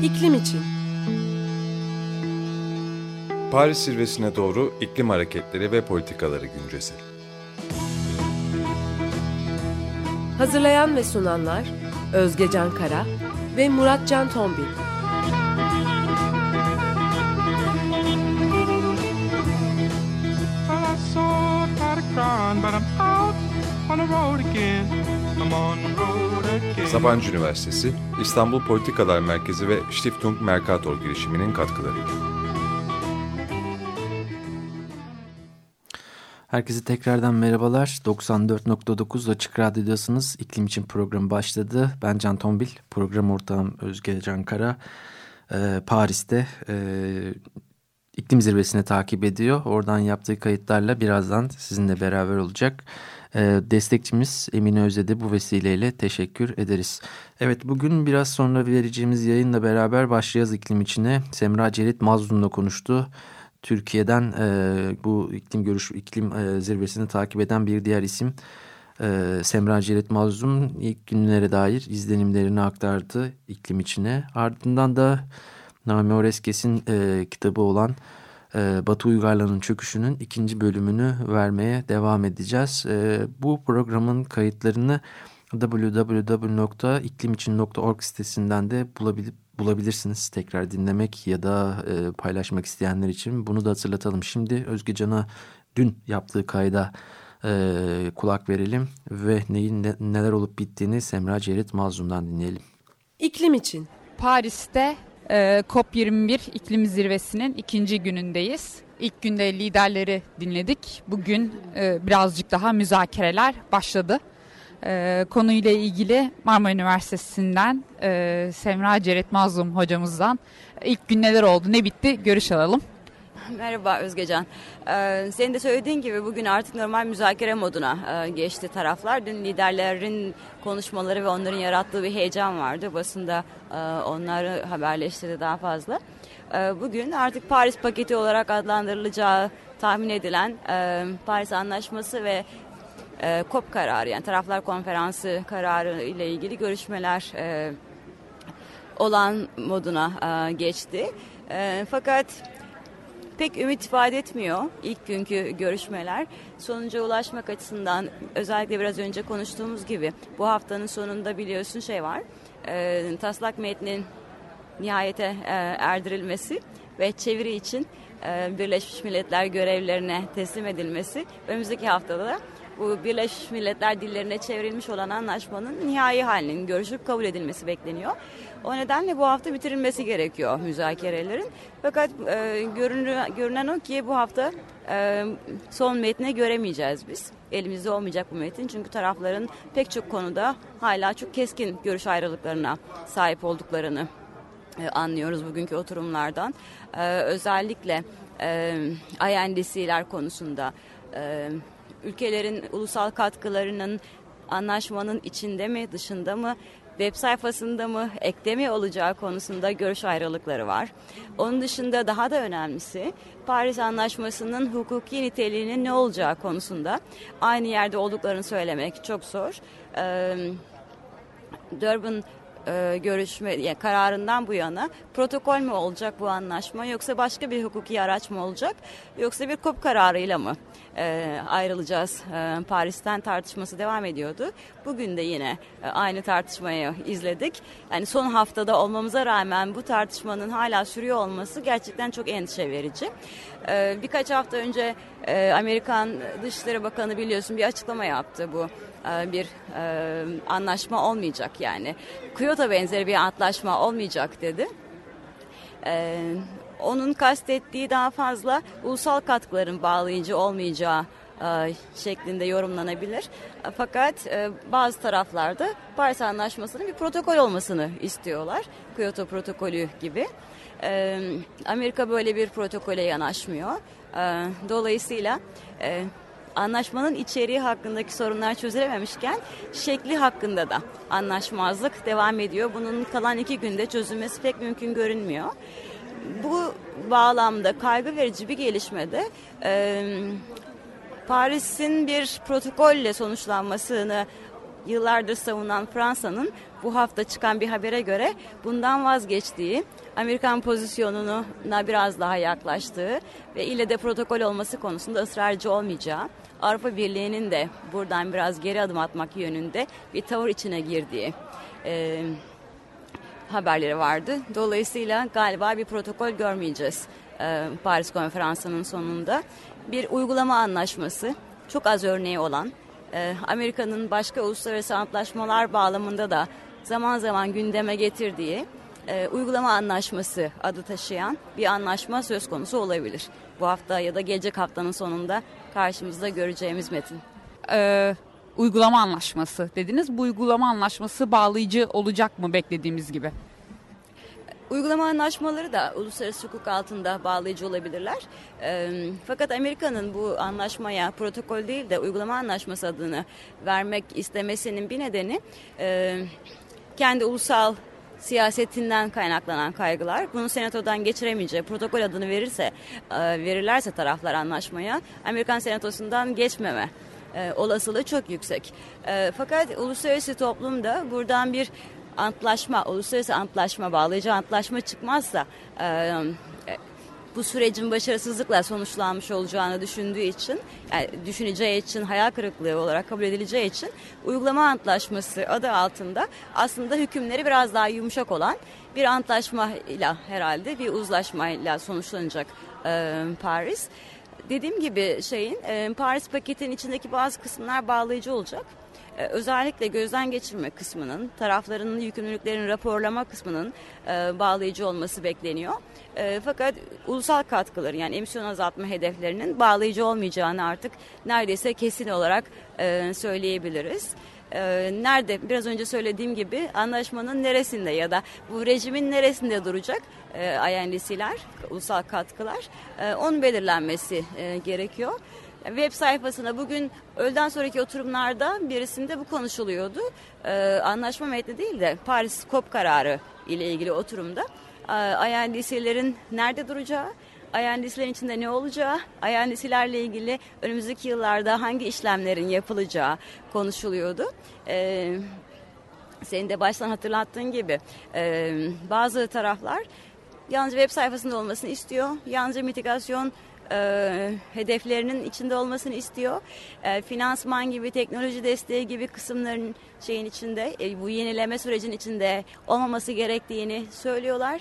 İklim için. Paris zirvesine doğru iklim hareketleri ve politikaları güncesi. Hazırlayan ve sunanlar Özge Can Kara ve Murat Can Tombil. Sabancı Üniversitesi, İstanbul Politikalar Merkezi ve Stiftung Mercator girişiminin katkılarıyla. Herkese tekrardan merhabalar. 94.9 Açık Radyo'dasınız. İklim için programı başladı. Ben Can Tombil, program ortağım Özge Cankara. Ee, Paris'te e, iklim zirvesini takip ediyor. Oradan yaptığı kayıtlarla birazdan sizinle beraber olacak. Ee, destekçimiz Emine Özede bu vesileyle teşekkür ederiz. Evet bugün biraz sonra vereceğimiz yayınla beraber başlayacağız iklim içine. Semra Cerit Mazlum'la konuştu. Türkiye'den e, bu iklim görüş iklim e, zirvesini takip eden bir diğer isim e, Semra Cerit Mazlum ilk günlere dair izlenimlerini aktardı iklim içine. Ardından da Nami Oreskes'in e, kitabı olan e, Batı Uygarlığı'nın çöküşünün ikinci bölümünü vermeye devam edeceğiz. E, bu programın kayıtlarını www.iklimicin.org sitesinden de bulabilip bulabilirsiniz tekrar dinlemek ya da e, paylaşmak isteyenler için. Bunu da hatırlatalım. Şimdi Özge Can'a dün yaptığı kayda e, kulak verelim ve neyin ne, neler olup bittiğini Semra Cerit Mazlum'dan dinleyelim. İklim için. Paris'te COP21 iklim zirvesinin ikinci günündeyiz. İlk günde liderleri dinledik. Bugün e, birazcık daha müzakereler başladı. E, konuyla ilgili Marmara Üniversitesi'nden e, Semra Ceret Mazlum hocamızdan ilk gün neler oldu, ne bitti görüş alalım. Merhaba Özgecan. Ee, senin de söylediğin gibi bugün artık normal müzakere moduna e, geçti taraflar. Dün liderlerin konuşmaları ve onların yarattığı bir heyecan vardı. Basında e, onları haberleştirdi daha fazla. E, bugün artık Paris paketi olarak adlandırılacağı tahmin edilen Paris Anlaşması ve COP kararı yani taraflar konferansı kararı ile ilgili görüşmeler olan moduna geçti. Fakat pek ümit ifade etmiyor ilk günkü görüşmeler. Sonuca ulaşmak açısından özellikle biraz önce konuştuğumuz gibi bu haftanın sonunda biliyorsun şey var. E, taslak metnin nihayete e, erdirilmesi ve çeviri için e, Birleşmiş Milletler görevlerine teslim edilmesi önümüzdeki haftada da bu Birleşmiş Milletler dillerine çevrilmiş olan anlaşmanın nihai halinin görüşüp kabul edilmesi bekleniyor. O nedenle bu hafta bitirilmesi gerekiyor müzakerelerin. Fakat e, görünen, görünen o ki bu hafta e, son metne göremeyeceğiz biz. Elimizde olmayacak bu metin çünkü tarafların pek çok konuda hala çok keskin görüş ayrılıklarına sahip olduklarını e, anlıyoruz bugünkü oturumlardan. E, özellikle e, INDC'ler konusunda e, ülkelerin ulusal katkılarının anlaşmanın içinde mi dışında mı web sayfasında mı ekte mi olacağı konusunda görüş ayrılıkları var. Onun dışında daha da önemlisi Paris Anlaşması'nın hukuki niteliğinin ne olacağı konusunda aynı yerde olduklarını söylemek çok zor. Ee, Durban görüşme yani kararından bu yana protokol mü olacak bu anlaşma yoksa başka bir hukuki araç mı olacak yoksa bir kop kararıyla mı e, ayrılacağız e, Paris'ten tartışması devam ediyordu. Bugün de yine e, aynı tartışmayı izledik. Yani son haftada olmamıza rağmen bu tartışmanın hala sürüyor olması gerçekten çok endişe verici. Birkaç hafta önce Amerikan Dışişleri Bakanı biliyorsun bir açıklama yaptı bu bir anlaşma olmayacak yani. Kyoto benzeri bir antlaşma olmayacak dedi. Onun kastettiği daha fazla ulusal katkıların bağlayıcı olmayacağı e, şeklinde yorumlanabilir. Fakat e, bazı taraflarda Paris Anlaşması'nın bir protokol olmasını istiyorlar. Kyoto protokolü gibi. E, Amerika böyle bir protokole yanaşmıyor. Dolayısıyla anlaşmanın içeriği hakkındaki sorunlar çözülememişken şekli hakkında da anlaşmazlık devam ediyor. Bunun kalan iki günde çözülmesi pek mümkün görünmüyor. Bu bağlamda kaygı verici bir gelişmede e, Paris'in bir protokolle sonuçlanmasını yıllardır savunan Fransa'nın bu hafta çıkan bir habere göre bundan vazgeçtiği, Amerikan pozisyonuna biraz daha yaklaştığı ve ile de protokol olması konusunda ısrarcı olmayacağı, Avrupa Birliği'nin de buradan biraz geri adım atmak yönünde bir tavır içine girdiği e, haberleri vardı. Dolayısıyla galiba bir protokol görmeyeceğiz e, Paris Konferansı'nın sonunda. Bir uygulama anlaşması, çok az örneği olan, e, Amerika'nın başka uluslararası antlaşmalar bağlamında da zaman zaman gündeme getirdiği e, uygulama anlaşması adı taşıyan bir anlaşma söz konusu olabilir. Bu hafta ya da gelecek haftanın sonunda karşımızda göreceğimiz metin. Ee, uygulama anlaşması dediniz. Bu uygulama anlaşması bağlayıcı olacak mı beklediğimiz gibi? Uygulama anlaşmaları da uluslararası hukuk altında bağlayıcı olabilirler. E, fakat Amerika'nın bu anlaşmaya protokol değil de uygulama anlaşması adını vermek istemesinin bir nedeni e, kendi ulusal siyasetinden kaynaklanan kaygılar. Bunu senatodan geçiremeyeceği protokol adını verirse verirlerse taraflar anlaşmaya Amerikan senatosundan geçmeme e, olasılığı çok yüksek. E, fakat uluslararası toplumda buradan bir antlaşma, uluslararası antlaşma, bağlayıcı antlaşma çıkmazsa e, bu sürecin başarısızlıkla sonuçlanmış olacağını düşündüğü için, yani düşüneceği için, hayal kırıklığı olarak kabul edileceği için uygulama antlaşması adı altında aslında hükümleri biraz daha yumuşak olan bir antlaşmayla herhalde bir uzlaşmayla sonuçlanacak e, Paris. Dediğim gibi şeyin e, Paris paketinin içindeki bazı kısımlar bağlayıcı olacak özellikle gözden geçirme kısmının, taraflarının yükümlülüklerini raporlama kısmının bağlayıcı olması bekleniyor. fakat ulusal katkıları yani emisyon azaltma hedeflerinin bağlayıcı olmayacağını artık neredeyse kesin olarak söyleyebiliriz. Nerede biraz önce söylediğim gibi anlaşmanın neresinde ya da bu rejimin neresinde duracak e, INDC'ler, ulusal katkılar onun belirlenmesi gerekiyor. Web sayfasına bugün öğleden sonraki oturumlarda birisinde bu konuşuluyordu. Ee, anlaşma metni değil de Paris KOP kararı ile ilgili oturumda e, INDC'lerin nerede duracağı, INDC'lerin içinde ne olacağı, INDC'lerle ilgili önümüzdeki yıllarda hangi işlemlerin yapılacağı konuşuluyordu. Ee, senin de baştan hatırlattığın gibi e, bazı taraflar yalnızca web sayfasında olmasını istiyor. Yalnızca mitigasyon e, hedeflerinin içinde olmasını istiyor. E, finansman gibi, teknoloji desteği gibi kısımların şeyin içinde, e, bu yenileme sürecin içinde olmaması gerektiğini söylüyorlar.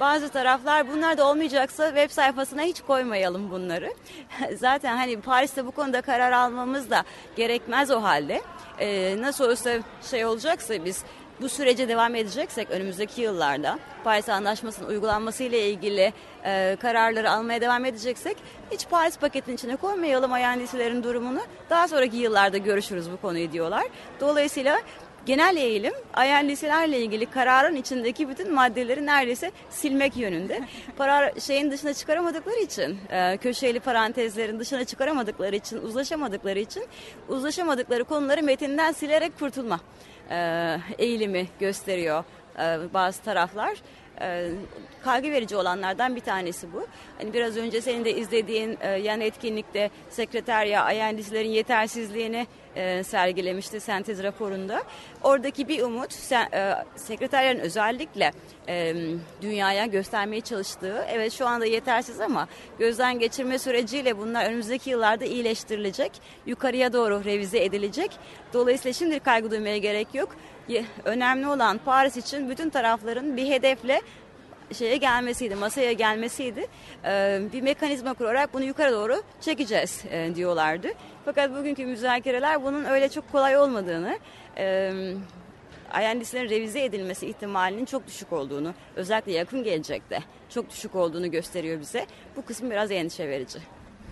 Bazı taraflar bunlar da olmayacaksa web sayfasına hiç koymayalım bunları. Zaten hani Paris'te bu konuda karar almamız da gerekmez o halde. Ee, nasıl olsa şey olacaksa biz bu sürece devam edeceksek önümüzdeki yıllarda Paris Anlaşması'nın uygulanması ile ilgili e, kararları almaya devam edeceksek hiç Paris paketinin içine koymayalım ayandisilerin durumunu. Daha sonraki yıllarda görüşürüz bu konuyu diyorlar. Dolayısıyla genel eğilim INDC'lerle ilgili kararın içindeki bütün maddeleri neredeyse silmek yönünde. Para şeyin dışına çıkaramadıkları için, e, köşeli parantezlerin dışına çıkaramadıkları için, uzlaşamadıkları için uzlaşamadıkları konuları metinden silerek kurtulma e, eğilimi gösteriyor e, bazı taraflar. E, kaygı verici olanlardan bir tanesi bu. Hani biraz önce senin de izlediğin e, yan etkinlikte sekreterya INDC'lerin yetersizliğini e, sergilemişti sentez raporunda. Oradaki bir umut sen, e, sekreterlerin özellikle e, dünyaya göstermeye çalıştığı evet şu anda yetersiz ama gözden geçirme süreciyle bunlar önümüzdeki yıllarda iyileştirilecek. Yukarıya doğru revize edilecek. Dolayısıyla şimdi kaygı duymaya gerek yok. Önemli olan Paris için bütün tarafların bir hedefle şeye gelmesiydi, masaya gelmesiydi. Ee, bir mekanizma kurarak bunu yukarı doğru çekeceğiz e, diyorlardı. Fakat bugünkü müzakereler bunun öyle çok kolay olmadığını, e, revize edilmesi ihtimalinin çok düşük olduğunu, özellikle yakın gelecekte çok düşük olduğunu gösteriyor bize. Bu kısım biraz endişe verici.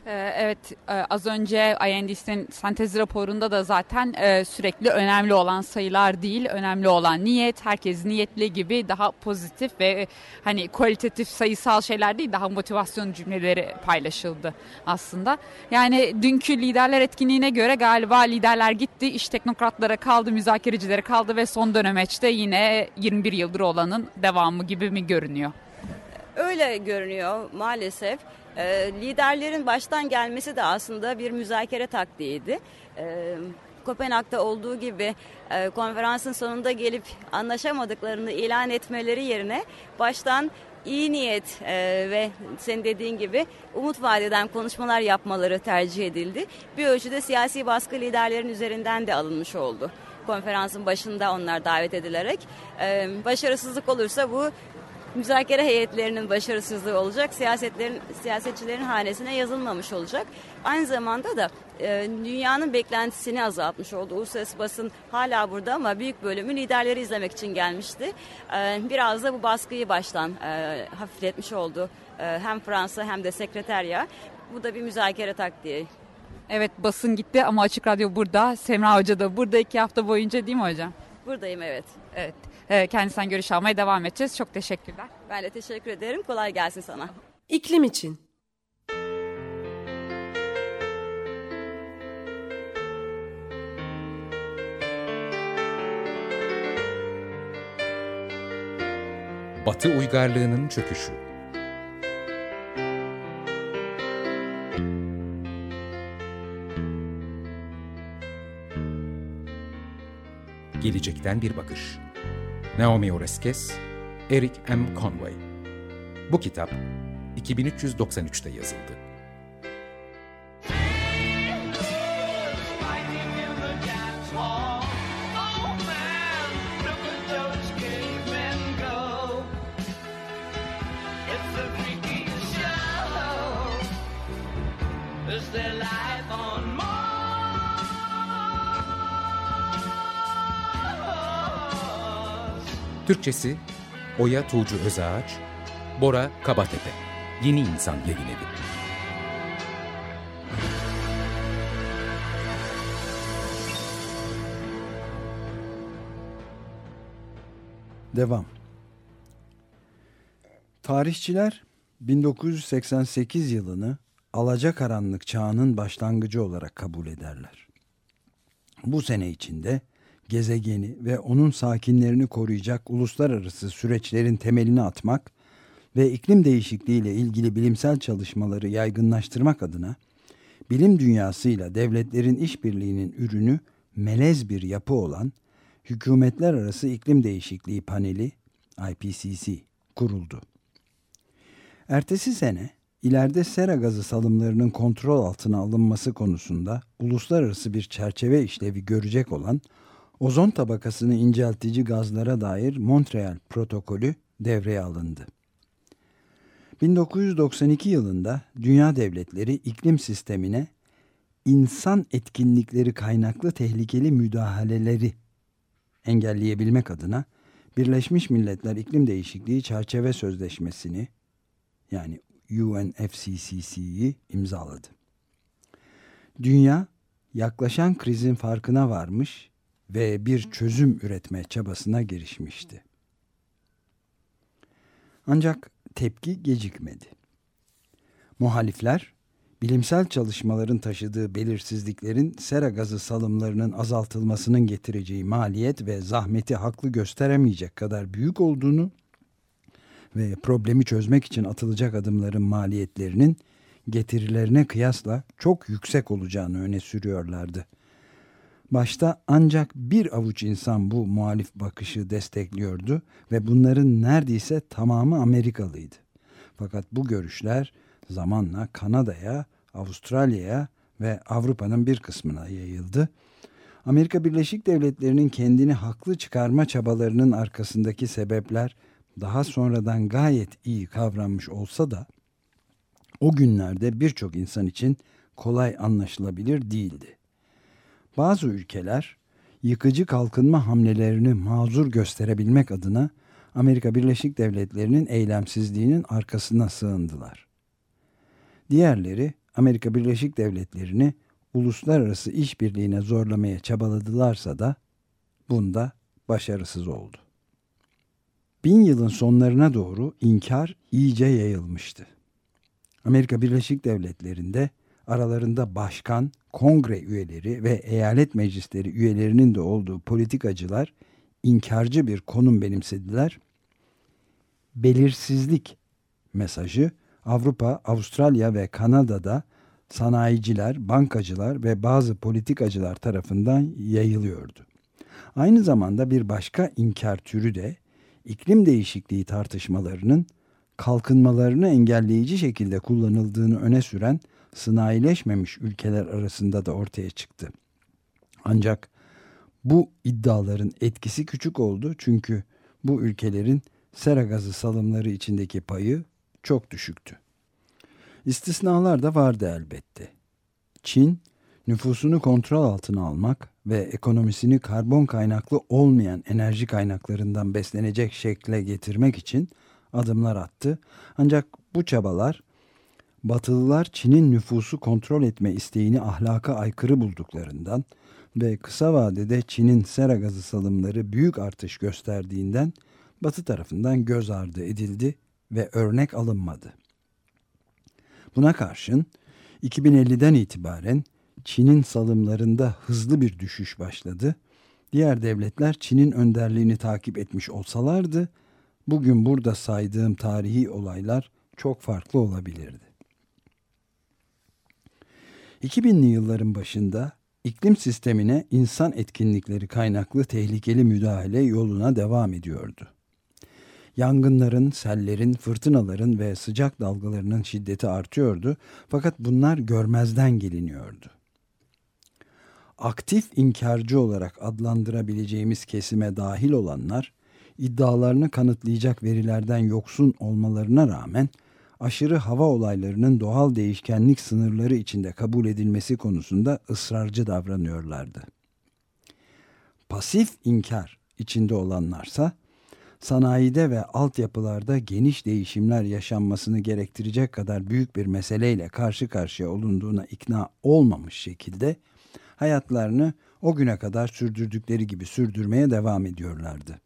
Ee, evet e, az önce INDC'nin sentez raporunda da zaten e, sürekli önemli olan sayılar değil önemli olan niyet herkes niyetli gibi daha pozitif ve e, hani kualitatif sayısal şeyler değil daha motivasyon cümleleri paylaşıldı aslında. Yani dünkü liderler etkinliğine göre galiba liderler gitti iş teknokratlara kaldı müzakerecilere kaldı ve son dönemeçte yine 21 yıldır olanın devamı gibi mi görünüyor? Öyle görünüyor maalesef. E, liderlerin baştan gelmesi de aslında bir müzakere taktiğiydi. E, Kopenhag'da olduğu gibi e, konferansın sonunda gelip anlaşamadıklarını ilan etmeleri yerine baştan iyi niyet e, ve senin dediğin gibi umut vadeden konuşmalar yapmaları tercih edildi. Bir ölçüde siyasi baskı liderlerin üzerinden de alınmış oldu. Konferansın başında onlar davet edilerek e, başarısızlık olursa bu müzakere heyetlerinin başarısızlığı olacak, siyasetlerin siyasetçilerin hanesine yazılmamış olacak. Aynı zamanda da e, dünyanın beklentisini azaltmış oldu. Uluslararası basın hala burada ama büyük bölümü liderleri izlemek için gelmişti. E, biraz da bu baskıyı baştan e, hafifletmiş oldu. E, hem Fransa hem de sekreterya. Bu da bir müzakere taktiği. Evet basın gitti ama Açık Radyo burada. Semra Hoca da burada iki hafta boyunca değil mi hocam? Buradayım evet. Evet. E, kendisinden görüş almaya devam edeceğiz. Çok teşekkürler. Ben de teşekkür ederim. Kolay gelsin sana. İklim için. Batı uygarlığının çöküşü. Gelecekten bir bakış. Naomi Oreskes, Eric M. Conway. Bu kitap 2393'te yazıldı. Türkçesi Oya Tuğcu Özağaç, Bora Kabatepe, Yeni İnsan Yayın Evi. Devam. Tarihçiler 1988 yılını alacakaranlık çağının başlangıcı olarak kabul ederler. Bu sene içinde gezegeni ve onun sakinlerini koruyacak uluslararası süreçlerin temelini atmak ve iklim değişikliğiyle ilgili bilimsel çalışmaları yaygınlaştırmak adına bilim dünyasıyla devletlerin işbirliğinin ürünü melez bir yapı olan Hükümetler Arası İklim Değişikliği Paneli IPCC kuruldu. Ertesi sene ileride sera gazı salımlarının kontrol altına alınması konusunda uluslararası bir çerçeve işlevi görecek olan ozon tabakasını inceltici gazlara dair Montreal protokolü devreye alındı. 1992 yılında dünya devletleri iklim sistemine insan etkinlikleri kaynaklı tehlikeli müdahaleleri engelleyebilmek adına Birleşmiş Milletler İklim Değişikliği Çerçeve Sözleşmesi'ni yani UNFCCC'yi imzaladı. Dünya yaklaşan krizin farkına varmış ve bir çözüm üretme çabasına girişmişti. Ancak tepki gecikmedi. Muhalifler, bilimsel çalışmaların taşıdığı belirsizliklerin sera gazı salımlarının azaltılmasının getireceği maliyet ve zahmeti haklı gösteremeyecek kadar büyük olduğunu ve problemi çözmek için atılacak adımların maliyetlerinin getirilerine kıyasla çok yüksek olacağını öne sürüyorlardı. Başta ancak bir avuç insan bu muhalif bakışı destekliyordu ve bunların neredeyse tamamı Amerikalıydı. Fakat bu görüşler zamanla Kanada'ya, Avustralya'ya ve Avrupa'nın bir kısmına yayıldı. Amerika Birleşik Devletleri'nin kendini haklı çıkarma çabalarının arkasındaki sebepler daha sonradan gayet iyi kavranmış olsa da o günlerde birçok insan için kolay anlaşılabilir değildi. Bazı ülkeler yıkıcı kalkınma hamlelerini mazur gösterebilmek adına Amerika Birleşik Devletleri'nin eylemsizliğinin arkasına sığındılar. Diğerleri Amerika Birleşik Devletleri'ni uluslararası işbirliğine zorlamaya çabaladılarsa da bunda başarısız oldu. Bin yılın sonlarına doğru inkar iyice yayılmıştı. Amerika Birleşik Devletleri'nde aralarında başkan, kongre üyeleri ve eyalet meclisleri üyelerinin de olduğu politikacılar inkarcı bir konum benimsediler. Belirsizlik mesajı Avrupa, Avustralya ve Kanada'da sanayiciler, bankacılar ve bazı politikacılar tarafından yayılıyordu. Aynı zamanda bir başka inkar türü de iklim değişikliği tartışmalarının kalkınmalarını engelleyici şekilde kullanıldığını öne süren sanayileşmemiş ülkeler arasında da ortaya çıktı. Ancak bu iddiaların etkisi küçük oldu çünkü bu ülkelerin sera gazı salımları içindeki payı çok düşüktü. İstisnalar da vardı elbette. Çin, nüfusunu kontrol altına almak ve ekonomisini karbon kaynaklı olmayan enerji kaynaklarından beslenecek şekle getirmek için adımlar attı. Ancak bu çabalar Batılılar Çin'in nüfusu kontrol etme isteğini ahlaka aykırı bulduklarından ve kısa vadede Çin'in sera gazı salımları büyük artış gösterdiğinden Batı tarafından göz ardı edildi ve örnek alınmadı. Buna karşın 2050'den itibaren Çin'in salımlarında hızlı bir düşüş başladı. Diğer devletler Çin'in önderliğini takip etmiş olsalardı bugün burada saydığım tarihi olaylar çok farklı olabilirdi. 2000'li yılların başında iklim sistemine insan etkinlikleri kaynaklı tehlikeli müdahale yoluna devam ediyordu. Yangınların, sellerin, fırtınaların ve sıcak dalgalarının şiddeti artıyordu fakat bunlar görmezden geliniyordu. Aktif inkarcı olarak adlandırabileceğimiz kesime dahil olanlar iddialarını kanıtlayacak verilerden yoksun olmalarına rağmen aşırı hava olaylarının doğal değişkenlik sınırları içinde kabul edilmesi konusunda ısrarcı davranıyorlardı. Pasif inkar içinde olanlarsa sanayide ve altyapılarda geniş değişimler yaşanmasını gerektirecek kadar büyük bir meseleyle karşı karşıya olunduğuna ikna olmamış şekilde hayatlarını o güne kadar sürdürdükleri gibi sürdürmeye devam ediyorlardı.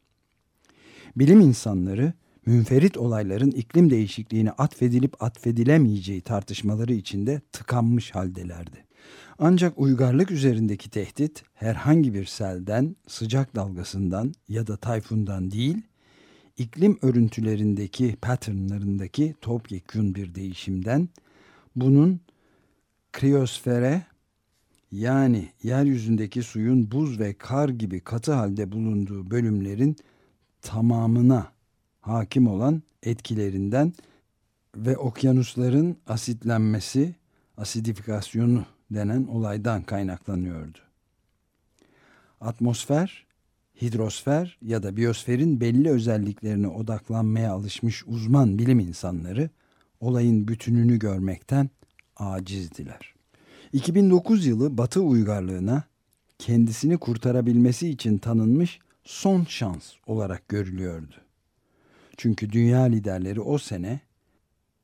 Bilim insanları münferit olayların iklim değişikliğine atfedilip atfedilemeyeceği tartışmaları içinde tıkanmış haldelerdi. Ancak uygarlık üzerindeki tehdit herhangi bir selden, sıcak dalgasından ya da tayfundan değil, iklim örüntülerindeki patternlarındaki topyekun bir değişimden, bunun kriyosfere yani yeryüzündeki suyun buz ve kar gibi katı halde bulunduğu bölümlerin tamamına hakim olan etkilerinden ve okyanusların asitlenmesi, asidifikasyonu denen olaydan kaynaklanıyordu. Atmosfer, hidrosfer ya da biyosferin belli özelliklerine odaklanmaya alışmış uzman bilim insanları olayın bütününü görmekten acizdiler. 2009 yılı Batı uygarlığına kendisini kurtarabilmesi için tanınmış son şans olarak görülüyordu. Çünkü dünya liderleri o sene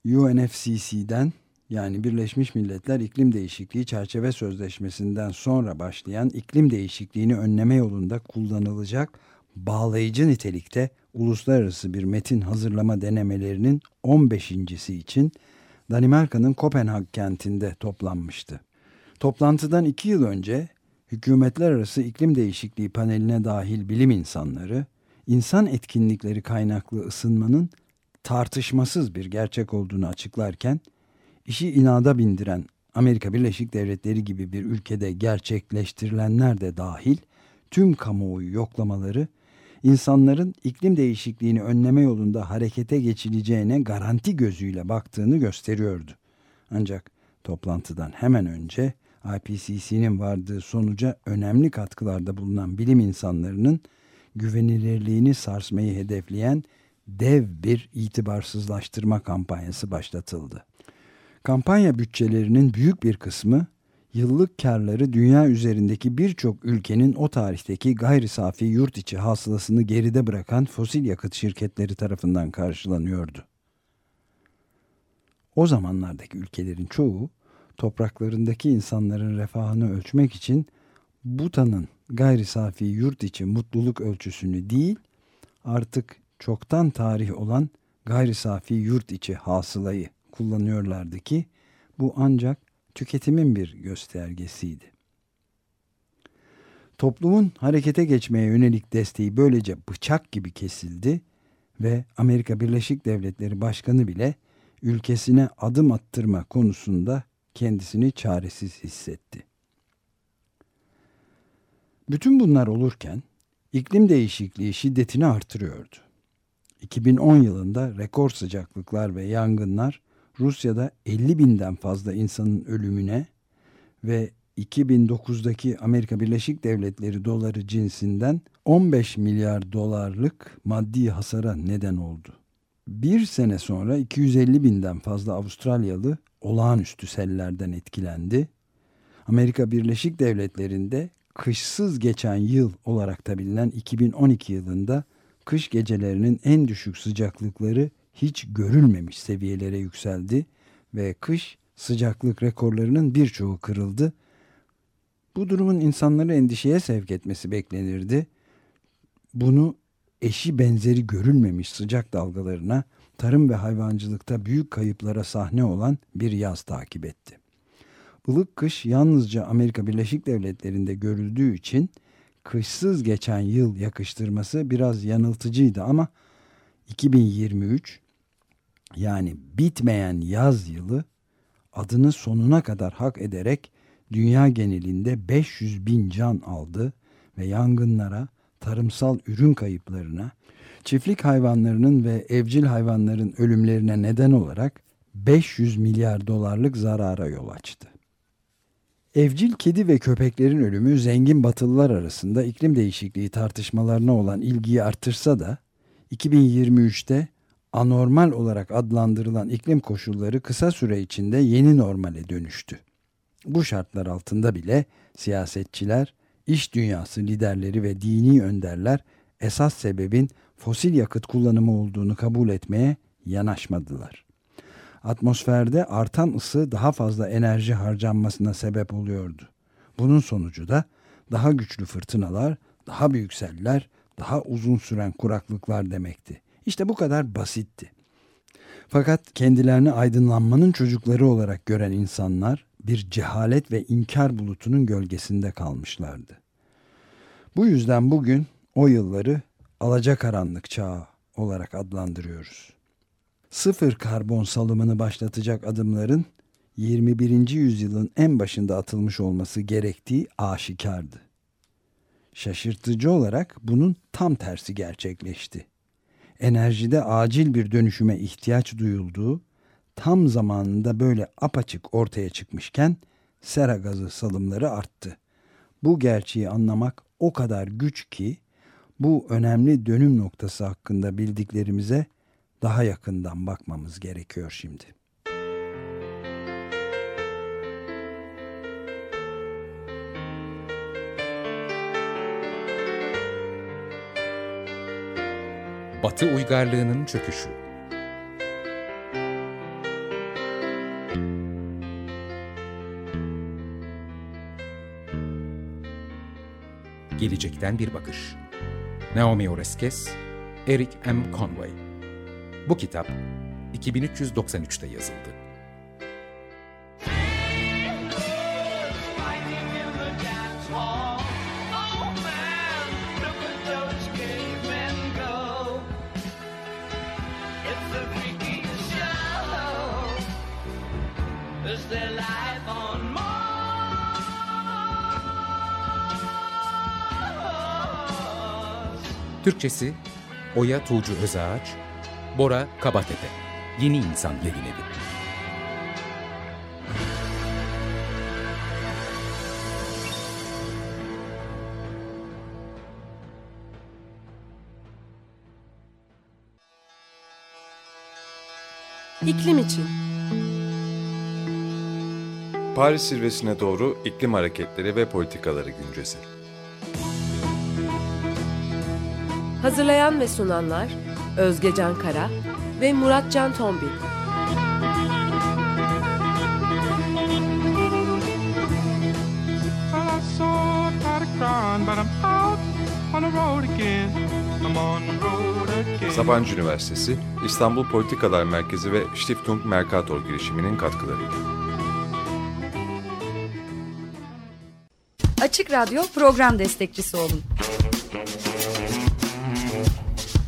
UNFCC'den yani Birleşmiş Milletler İklim Değişikliği Çerçeve Sözleşmesi'nden sonra başlayan iklim değişikliğini önleme yolunda kullanılacak bağlayıcı nitelikte uluslararası bir metin hazırlama denemelerinin 15.si için Danimarka'nın Kopenhag kentinde toplanmıştı. Toplantıdan iki yıl önce hükümetler arası iklim değişikliği paneline dahil bilim insanları, insan etkinlikleri kaynaklı ısınmanın tartışmasız bir gerçek olduğunu açıklarken, işi inada bindiren Amerika Birleşik Devletleri gibi bir ülkede gerçekleştirilenler de dahil tüm kamuoyu yoklamaları insanların iklim değişikliğini önleme yolunda harekete geçileceğine garanti gözüyle baktığını gösteriyordu. Ancak toplantıdan hemen önce IPCC'nin vardığı sonuca önemli katkılarda bulunan bilim insanlarının güvenilirliğini sarsmayı hedefleyen dev bir itibarsızlaştırma kampanyası başlatıldı. Kampanya bütçelerinin büyük bir kısmı yıllık karları dünya üzerindeki birçok ülkenin o tarihteki gayri safi yurt içi hasılasını geride bırakan fosil yakıt şirketleri tarafından karşılanıyordu. O zamanlardaki ülkelerin çoğu topraklarındaki insanların refahını ölçmek için Butan'ın gayri safi yurt içi mutluluk ölçüsünü değil, artık çoktan tarih olan gayri safi yurt içi hasılayı kullanıyorlardı ki bu ancak tüketimin bir göstergesiydi. Toplumun harekete geçmeye yönelik desteği böylece bıçak gibi kesildi ve Amerika Birleşik Devletleri Başkanı bile ülkesine adım attırma konusunda kendisini çaresiz hissetti. Bütün bunlar olurken iklim değişikliği şiddetini artırıyordu. 2010 yılında rekor sıcaklıklar ve yangınlar Rusya'da 50 binden fazla insanın ölümüne ve 2009'daki Amerika Birleşik Devletleri doları cinsinden 15 milyar dolarlık maddi hasara neden oldu. Bir sene sonra 250 binden fazla Avustralyalı olağanüstü sellerden etkilendi. Amerika Birleşik Devletleri'nde kışsız geçen yıl olarak da bilinen 2012 yılında kış gecelerinin en düşük sıcaklıkları hiç görülmemiş seviyelere yükseldi ve kış sıcaklık rekorlarının birçoğu kırıldı. Bu durumun insanları endişeye sevk etmesi beklenirdi. Bunu eşi benzeri görülmemiş sıcak dalgalarına, tarım ve hayvancılıkta büyük kayıplara sahne olan bir yaz takip etti. Ilık kış yalnızca Amerika Birleşik Devletleri'nde görüldüğü için kışsız geçen yıl yakıştırması biraz yanıltıcıydı ama 2023 yani bitmeyen yaz yılı adını sonuna kadar hak ederek dünya genelinde 500 bin can aldı ve yangınlara, tarımsal ürün kayıplarına, çiftlik hayvanlarının ve evcil hayvanların ölümlerine neden olarak 500 milyar dolarlık zarara yol açtı. Evcil kedi ve köpeklerin ölümü zengin batılılar arasında iklim değişikliği tartışmalarına olan ilgiyi artırsa da 2023'te anormal olarak adlandırılan iklim koşulları kısa süre içinde yeni normale dönüştü. Bu şartlar altında bile siyasetçiler, iş dünyası liderleri ve dini önderler esas sebebin fosil yakıt kullanımı olduğunu kabul etmeye yanaşmadılar. Atmosferde artan ısı daha fazla enerji harcanmasına sebep oluyordu. Bunun sonucu da daha güçlü fırtınalar, daha büyük seller, daha uzun süren kuraklıklar demekti. İşte bu kadar basitti. Fakat kendilerini aydınlanmanın çocukları olarak gören insanlar bir cehalet ve inkar bulutunun gölgesinde kalmışlardı. Bu yüzden bugün o yılları alacakaranlık çağı olarak adlandırıyoruz. Sıfır karbon salımını başlatacak adımların 21. yüzyılın en başında atılmış olması gerektiği aşikardı. Şaşırtıcı olarak bunun tam tersi gerçekleşti. Enerjide acil bir dönüşüme ihtiyaç duyulduğu tam zamanında böyle apaçık ortaya çıkmışken sera gazı salımları arttı. Bu gerçeği anlamak o kadar güç ki bu önemli dönüm noktası hakkında bildiklerimize daha yakından bakmamız gerekiyor şimdi. Batı uygarlığının çöküşü. Gelecekten bir bakış. Naomi Oreskes, Eric M. Conway. Bu kitap 2393'te yazıldı. Türkçesi Oya Tuğcu Özağaç, Bora Kabatepe. Yeni İnsan Yayın Evi. İklim için. Paris zirvesine doğru iklim hareketleri ve politikaları güncesi. Hazırlayan ve sunanlar Özge Can Kara ve Murat Can Tombil. Sabancı Üniversitesi, İstanbul Politikalar Merkezi ve Stiftung Mercator girişiminin katkılarıyla. Açık Radyo program destekçisi olun.